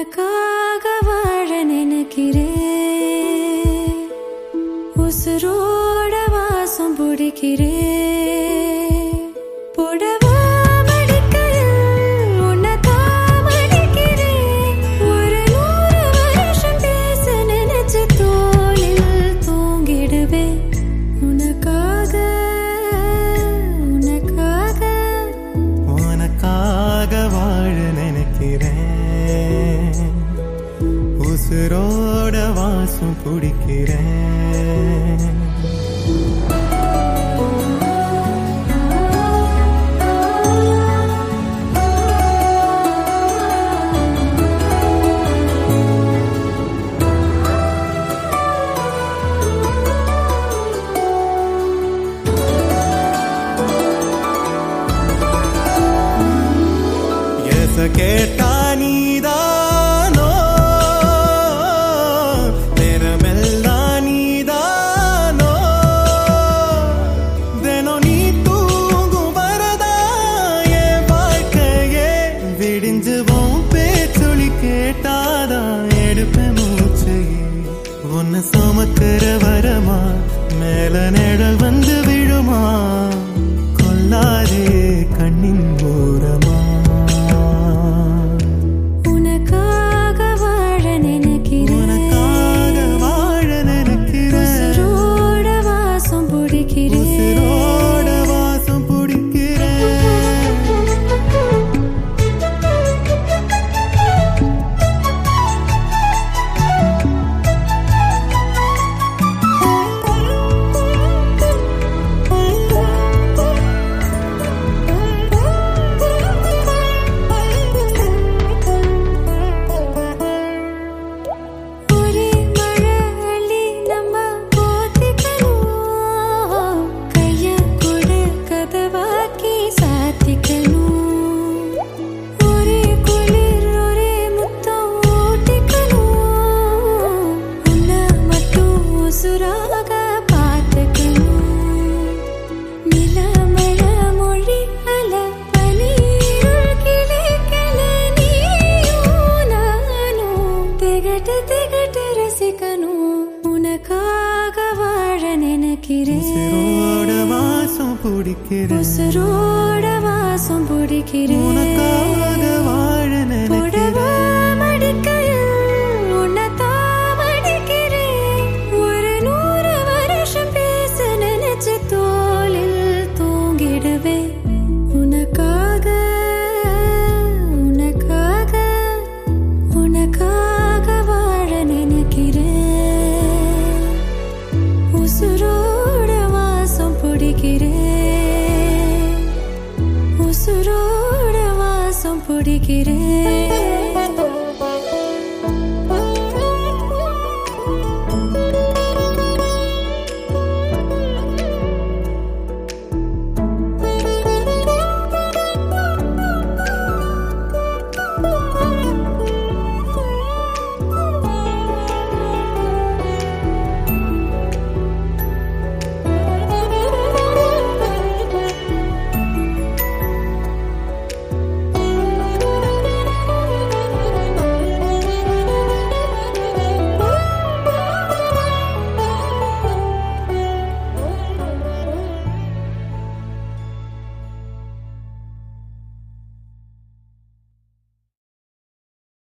உனக்காக வாழ நினைக்கிறேன். உசுரோட வாசம் பிடிக்கிறேன். புடவ நினைக்கிறேன். உசுரோட வாசம் பிடிக்கிறேன் கேட்டா கெஞ்சுவோம் பேச்சொலி கேட்டாதான் எடுப்பேன் மூச்சையே உன்னை சுமக்கிற வரமா? மேல நிழல் வந்து விழுமா? கொல்லாதே கண் பிடிக்கிறேன் உசுரோட வாசம் பிடிக்கிறேன். உனக்காக வாழ நினைக்கிறேன் ஒரு நூறு வருஷம் பேச நினைச்சு தோலில் தூங்கிடுவேன். தொடுகிறேன்